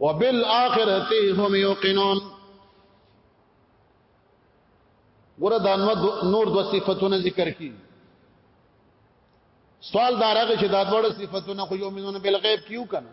وبالآخرة هم يوقنون ګوره دا نور دو صفاتونه ذکر کی سوال دا راغی چې دا دوړ صفاتونه خو یو منونه بل غیب کیو کنه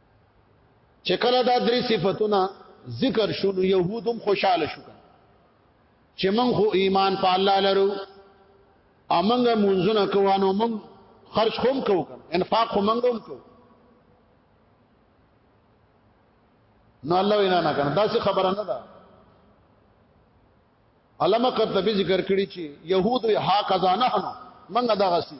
چې کله دا درې صفاتونه ذکر شول يهودم خوشاله شو چې موږ خو ایمان په الله لرو امنګ مونږونه کوانو موږ خرج هم کوو انفاق هم هم کوو نو الله وینا نه کنه دا څه خبره نه ده علامه قرطبي ذکر کړی چې يهود ها کذا نه منګه دا غسی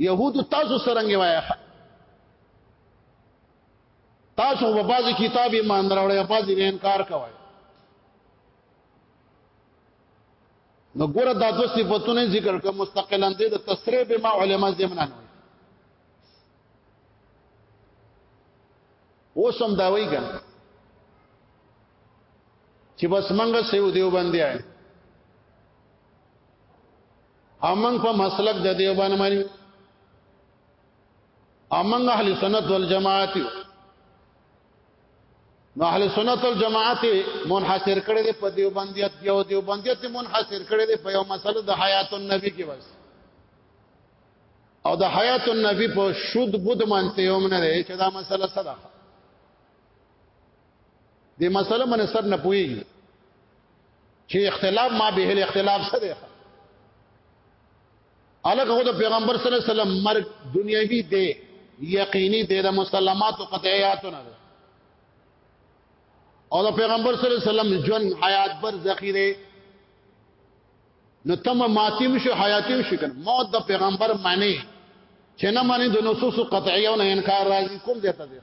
يهود تاسو سرنګ وایي تاسو په بازي کتاب ایمان راوړی په بازي انکار کوي نو ګوره دا دوه صفاتونه ذکر کړه مستقلا د تصریح به ما علما زمنا نه اوس هم دا وایي کنه چې بس منګه سیو دیو باندې آئے امنګ په مسلک د دیوبان مانی امنګ اهل سنت والجماعت نو اهل سنت والجماعت منحصر کړي دي په دیوبندیت یو دیوبندیت منحصر کړي دي په یو مسله د حیات النبی کې بس او د حیات النبی په شود بود مانته یو نه دی چې دا مسله صدا دې مسله من سر نه پوي چې اختلاف ما به الاختلاف څه دی الګ خو د پیغمبر صلی الله علیه وسلم مرګ دنیوي دی یقیني دی د مسلمات او قطعیات نه دی او د پیغمبر صلی الله علیه وسلم جون حیات بر ذخیره نو تم ماتیم شو حیاتیم شو کنه موت د پیغمبر معنی چې نه معنی د نصوص قطعیه نه انکار راځي کوم ځای ته دی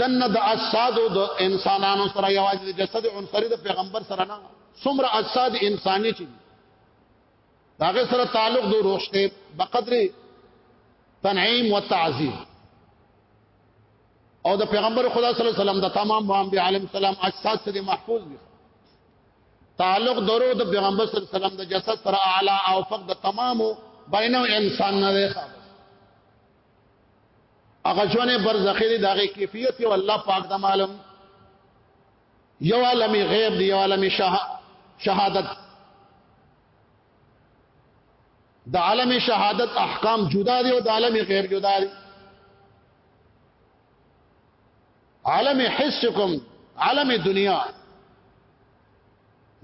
دنه د اجساد د انسانانو سره یوازې د جسد عنصری د پیغمبر سره نه څومره اجساد انساني چې داغه سره تعلق د روح شته بقدر تنعیم و تعظیم او د پیغمبر خدا صلی الله علیه وسلم د تمام محمد عالم سلام اجساد سره محفوظ دي تعلق درو د پیغمبر صلی الله علیه وسلم د جسد سره اعلی او فقد تمامو بینه انسان نه دی هغه ژوند برزخی دی دغه کیفیت یو الله پاک د معلوم یو عالم غیب دی یو عالم شهادت د عالم شهادت احکام جدا دی او د عالم غیب جدا دی عالم حسکم عالم دنیا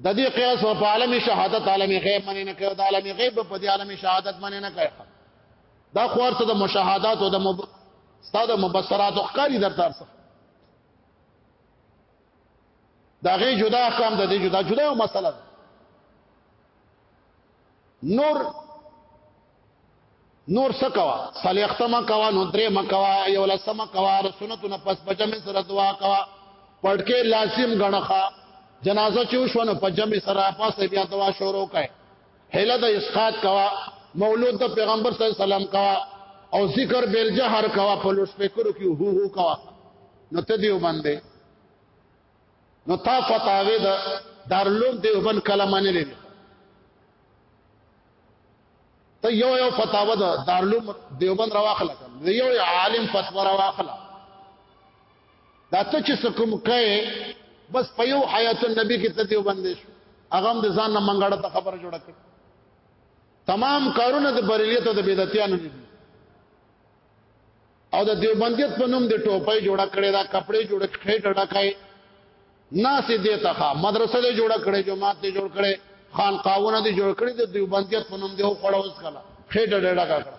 د دې قیاس په عالم شهادت عالم غیب باندې نه کوي د عالم غیب په دې عالم شهادت باندې نه کوي دا خوار څه د مشاهدات او د مب... ستاد مبصرات او ښکاری در تر څه دا غي جدا احکام د دې جدا جدا یو مسله ده نور نور سکوا صلیختما کوا نو درې مکوا یو لسما کوا سنتو نه پس بجمه سره دعا کوا پړکې لازم غنخه جنازه چې وشو نو پجمه سره پاسه بیا دعا شروع کړي هله د اسقات کوا مولود د پیغمبر صلی الله علیه وسلم کوا او ذکر بیل جهر کوا په لوس پکرو کې هو هو کوا نو ته دیو باندې نو تا فتاوی د دارلوم دیوبن کلمه نه لري ته یو یو فتاوی د دارلوم دیوبن رواخله یو عالم فتوا رواخله دا ته چې کوم کوي بس په یو حیات النبی کې ته دیو باندې شو هغه د ځان نه منګړه ته خبر جوړ کړ تمام کارونه د بریلیت او د بدعتیانو دي او د دیوبندیت په نوم د ټوپۍ جوړه کړې دا کپڑے جوړ کړې ټډکای ناس دې تخا مدرسې دې جوړ کړې جماعت دې جوړ کړې خان قاونه دې جوړ کړې د دیوبندیت په نوم دې خړوس کړه خېټه ډډه کړه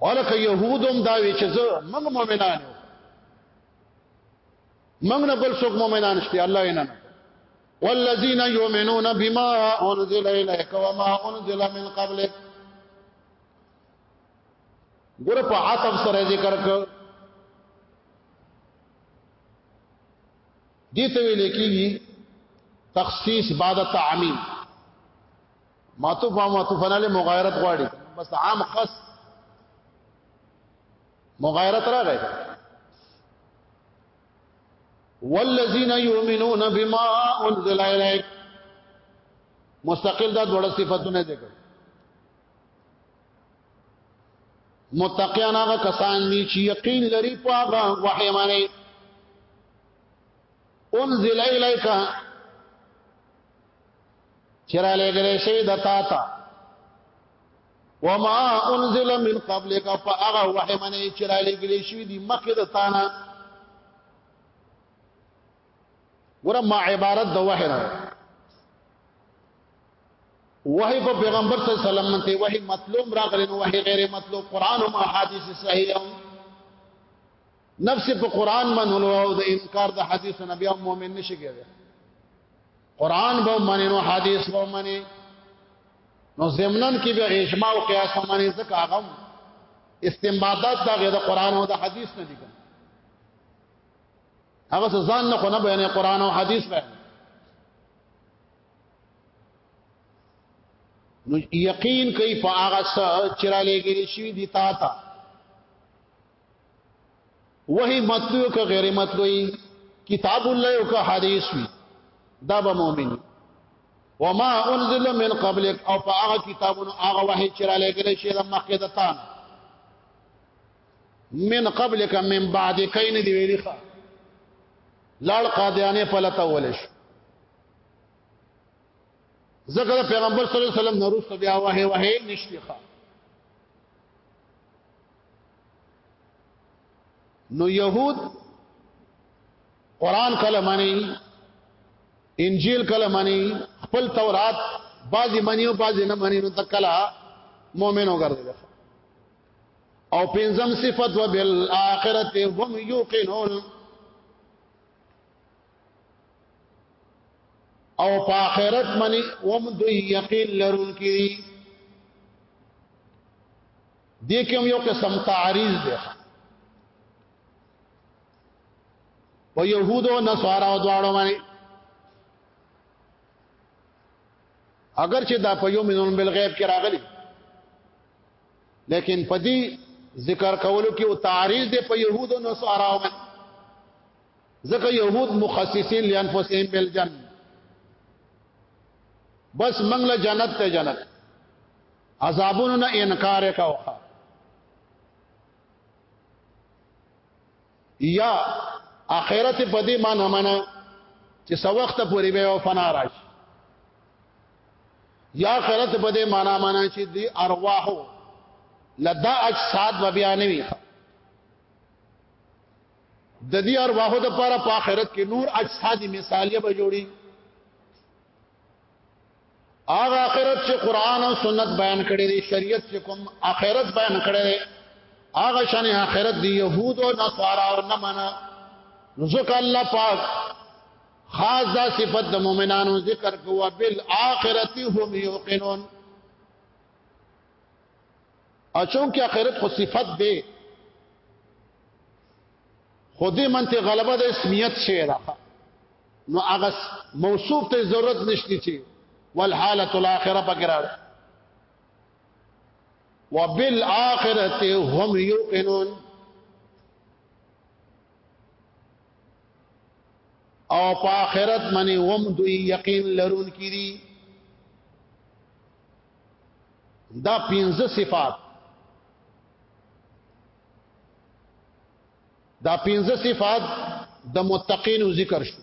ولکه يهودم دا وی چې زه موږ مؤمنان یو موږ نه بل څوک مؤمنان شته الله یې نه والذین یؤمنون بما انزل الیک وما انزل من قبلک ګور په عطف سره ذکر ک دي ته ویل کیږي تخصیص بعد تعمیم معطوف او معطوف علی مغایرت غواړي بس عام خاص مغایرت راغی والذین یؤمنون بما انزل الیک مستقل دا ډول صفاتونه ذکر متقیان هغه کسان دي چې یقین لري په هغه وحی باندې انزل الیک چرا لګلې شوی د تا تا وما انزل من قبلك فاغه وحي منی چرا لګلې شوی دی مخه د تا نه ګوره ما عبارت د وحي نه وحي په پیغمبر صلی الله علیه وسلم ته وحي مطلوب راغلی نو وحي غیر مطلوب قران او احادیث صحیح هم نفس په قران منلو او د انکار د حدیث نبی او مؤمن نشي کېږي قران به منی نو حدیث به منی نو زمنن کې به اجماع او قیاس به منی ځکه هغه استنباطات دا غیر قران او د حدیث نه دي هغه ځان نه خو نه بیانې قران او حدیث به نو یقین کوي په هغه څه چې را لګیږي شي دي تا ته وحی مطلوع که غیر مطلوعی کتاب الله او که حدیث وی دا به مؤمن وما انزل من قبلك او په هغه کتابونو هغه وحی چې را لګل شي د مخکدتان من قبلك من بعد کین دی ویلی ښا لړ قادیانه پلتا ولش زکه پیغمبر صلی الله علیه وسلم نورو بیا وحی وحی نشتی ښا نو يهود قران کله معنی انجیل کله معنی خپل تورات بعضی معنی او بعضی نه معنی نو تکلا مؤمنو ګرځي او پنځم صفت وبالاخره هم یوقنون او په آخرت باندې وم دوی یقین لرونکي دې کوم یو قسم تعریض دی په يهودو نصارا او دواړو باندې اگر چې دا په یو منون بل غیب کې راغلي لیکن په دې ذکر کولو کې او تعریض دی په يهودو نصارا او باندې ځکه يهود مخصصين لانفسهم بالجنه بس منګله جنت ته جنت عذابونو نه انکار کاوه یا اخرت په دې معنی معنی چې سو وخت پورې به او فنا راشي یا اخرت په دې معنی معنی چې دی ارواح لدا اجساد و بیا نه وي د دې ارواح د لپاره په اخرت کې نور اجساد مثالیه به جوړي هغه اخرت چې قران او سنت بیان کړي دي شریعت چې کوم اخرت بیان کړي دي هغه شان اخرت دی يهود او نصارا او نه منا رزق الله پاک خاص دا صفت د مؤمنانو ذکر کوه بالآخرت هم یوقنون اچون کې اخرت خو صفت دی خودی منته غلبه د اسمیت شعر نو هغه موصوف ته ضرورت نشتی چې والحاله الاخره پکې راړ وبالاخره هم یوقنون او په آخرت باندې هم دوی یقین لرون کړي دا پنځه صفات دا پنځه صفات د متقین ذکر شو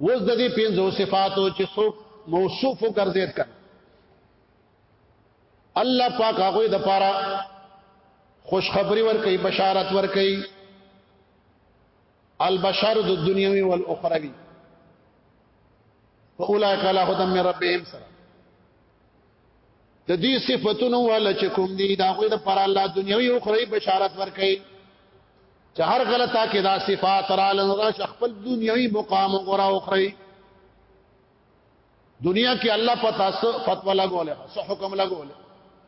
وز د دې پنځو صفاتو چې څوک موصوف وګرځید کړه الله پاک هغه د پاره خوشخبری ورکي بشارت ورکي البشر د دنیوي او الاخروی فاولائک علی هدى من ربهم سلام د دې صفاتونو ول چې کوم دي دا غوې د پر الله دنیوي او خړې بشارت ورکړي چې هر غلطه کې دا صفات را لن را خپل دنیوي مقام غره او خړې دنیا کې الله پتا سو فتوا لګولې سو حکم لګولې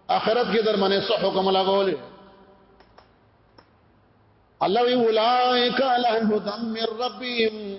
اخرت کې در منې سو حکم لګولې الله وی اولائک علی هدم من ربهم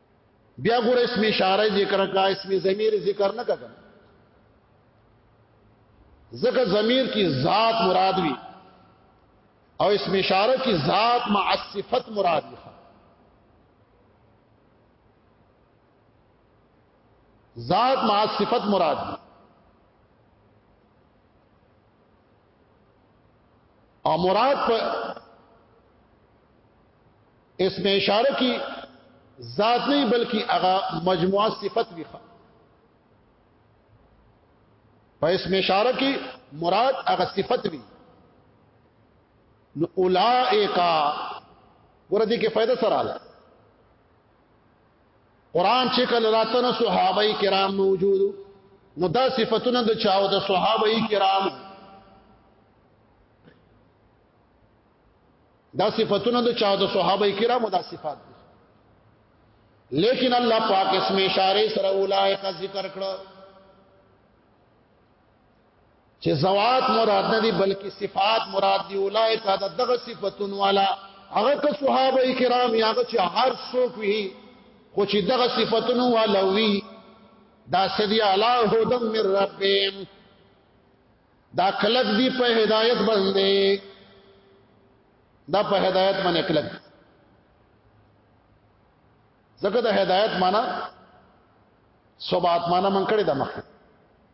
بیا ګور اسم اشاره ذکر کا اسم ضمیر ذکر نه کړه ذکر ضمیر کی ذات مراد وی او اسم اشاره کی ذات مع صفت مراد وی ذات مع صفت مراد وی او مراد په اسم اشاره کې ذات نه بلکې هغه مجموعه صفت وي په اسم اشاره کې مراد هغه صفت وي نو اولائکا ورته کې فائدہ سره قران چې کله راتنه صحابه کرام موجودو نو دا صفاتونه د چاو د صحابه کرام دا صفاتونه د چاو د صحابه کرامو دا صفات دي لیکن الله پاک اسم اشاره سره اولایک ذکر کړو چې زوات مراد نه دي بلکې صفات مراد دي اولایک دا دغه صفاتون والا هغه که صحابه کرام یا هغه چې هر څوک وي خو چې دغه صفاتون والا وي دا سدي علا هدم من ربهم دا کلک دی په هدایت باندې دا په هدایت باندې کلک زکه د هدایت معنا صبات معنا من کړی د مخه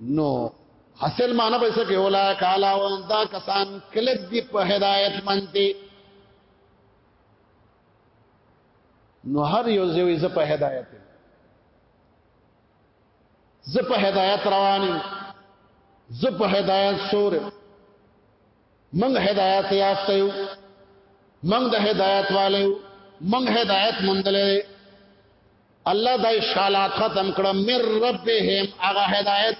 نو حاصل معنی به څه کې ولا کالا وانتا کسان کلک دی په هدایت منته نو هر یو زوی ز په هدایت ز په هدایت رواني ز په هدایت سور من هدایت یافته یو من د هدایت والو من هدایت مندلې الله د اشکالات ختم کړه مر ربهم هغه هدایت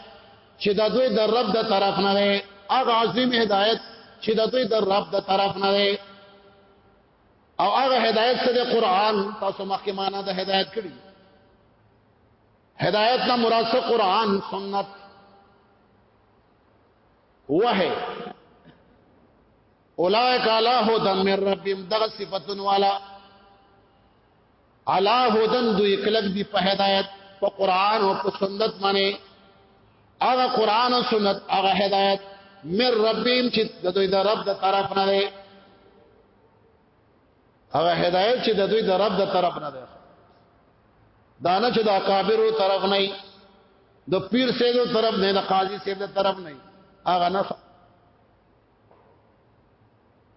چې د دوی د رب د طرف نه دی هغه عظیم هدایت چې د دوی د رب د طرف نه دی او هغه هدایت څه دی قران تاسو مخکې معنا د هدایت کړی هدایت نه مراد څه قران سنت وه اولائک علی هدى من ربهم دغه صفاتون والا علا هدن دوی کلک دی په هدایت په قران او په سنت باندې هغه قران او سنت هغه هدایت مر ربیم چې د دوی د رب د طرف نه دی هغه هدایت چې د دوی د رب د طرف نه دی دانه چې د اکابرو طرف نه د پیر سیدو طرف نه د قاضي سید طرف نه هغه نه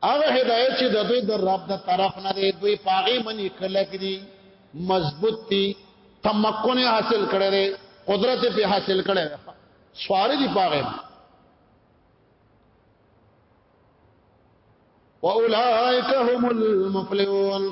هغه هدایت چې د دوی د رب د طرف نه دی دوی پاغي منی کلک دي مضبوط دي تمکن حاصل کړي دي قدرت په حاصل کړي سوار دي پاغي واولائک هم المفلحون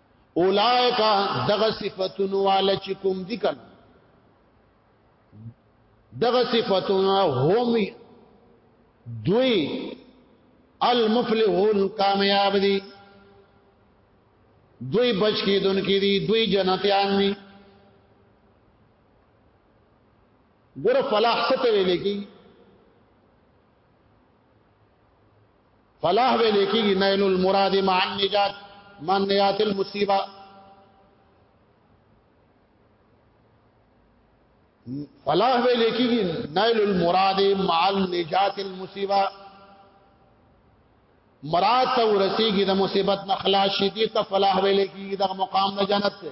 اولائکا دغه صفاتون والا چې کوم دي کن دغه صفاتون هم دوی المفلحون کامیاب دي دوی بچ کیدون کی دي دوی جنتیان دي ګور فلاح څه ته ویل کی فلاح ویل کېږي نيل المراد مع النجات من نيات المصيبه فلاح ویل کېږي نيل المراد مع النجات المصيبه مراد ته ورسیږي د مصیبت نه خلاص شي دي ته فلاح ویل کېږي د مقام نه جنت ته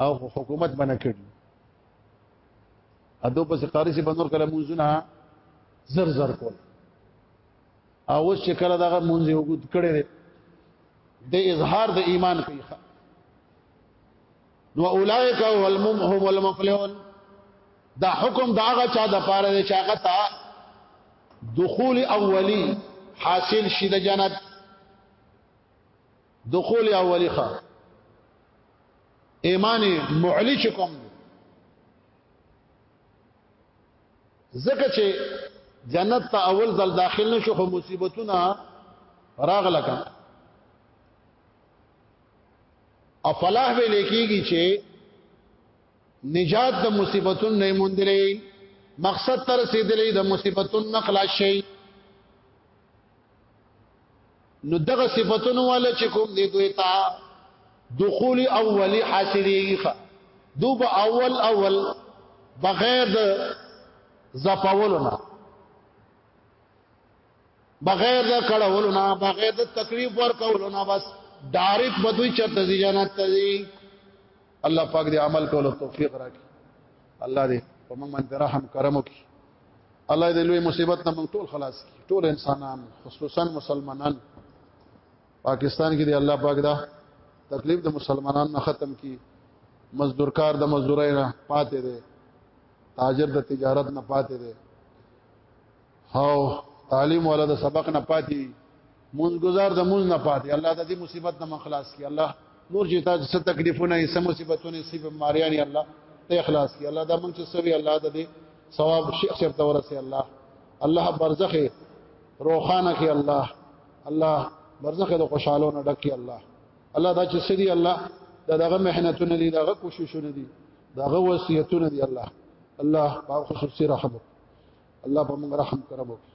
او حکومت بنه کړی ادو پس قاری سي بنور کله مونږونه زر زر کول او اوس چې کله دغه مونږ یو ګد کړي د اظهار د ایمان کوي نو اولائک هم المفلحون دا حکم دا هغه چا د پاره دی چې هغه تا دخول اولی حاصل شي د جنت دخول اولی خوا ایمان معلی چکم زکه چې جنت ته اول ځل داخل نشو خو مصیبتونه راغله کړه او فلاح به لیکيږي چې نجات د مصیبتون نه موندلې مقصد تر رسیدلې د مصیبتون نه خلاص شي نو دغه صفاتونو والا چې کوم دی دوی ته دخول اولی حاصلېږي دو به اول اول بغیر د زپاولو نه بغیر د کړهولو نه بغیر د تکلیف ور کولو نه بس ډایرک بدوی چرته دی جنت ته دی الله پاک دې عمل کولو توفیق راکړي الله دې په موږ باندې رحم کرم وکړي الله دې لوی مصیبت نه موږ ټول خلاص کړي ټول انسانان خصوصا مسلمانان پاکستان کې دې الله پاک دا تکلیف د مسلمانانو نه ختم کړي مزدور کار د مزدورای نه پاتې دي تاجر د تجارت نه پاتې دي هاو تعلیم والا د سبق نه پاتې مونږ گزار د مونږ نه پاتې الله د دې مصیبت نه مخلاص کی الله نور چې تاسو څه تکلیفونه یې سم مصیبتونه یې سیب ماریانی الله ته اخلاص کی الله دا مونږ چې سوي الله د دې ثواب شیخ صاحب ته ورسه الله الله برزخ روخانه کی الله الله برزخ د خوشاله نه ډکی الله الله دا چې سړي الله دا دغه مهنتونه دي دغه کوششونه دي دغه وصیتونه دي الله الله په خصوصي رحم الله په موږ رحم کرم وکړي